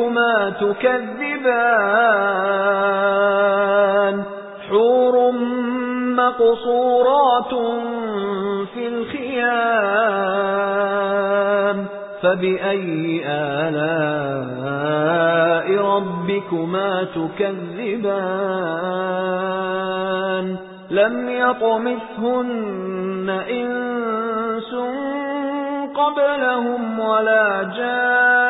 رَبِّكُمَا تُكَذِّبَانِ. حُورٌ مَّقْصُورَاتٌ فِي الْخِيَامِ. فَبِأَيِّ آلَاءِ رَبِّكُمَا تُكَذِّبَانِ؟ لَمْ يَطْمِثْهُنَّ إِنسٌ قَبْلَهُمْ وَلَا جَانٌّ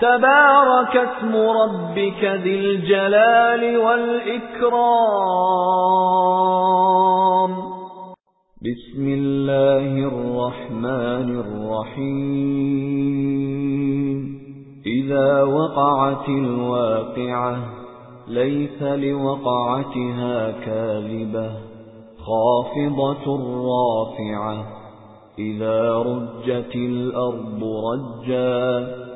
تَبَارَكَ اسْمُ رَبِّكَ ذِي الْجَلَالِ وَالْإِكْرَامِ. بِسْمِ اللَّهِ الرَّحْمَنِ الرَّحِيمِ. إِذَا وَقَعَتِ الْوَاقِعَةُ لَيْسَ لِوَقْعَتِهَا كَاذِبَةٌ. خَافِضَةٌ رَّافِعَةٌ إِذَا رُجَّتِ الْأَرْضُ رَجًّا.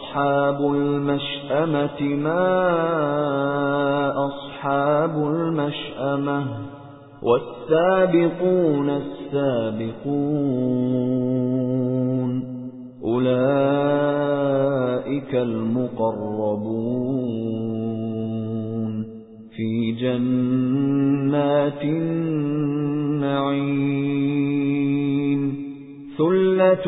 الْمَشْأَمَةِ مَا أَصْحَابُ الْمَشْأَمَةِ وَالسَّابِقُونَ السَّابِقُونَ أُولَئِكَ الْمُقَرَّبُونَ فِي جَنَّاتِ النَّعِيمِ ثُلَّةٌ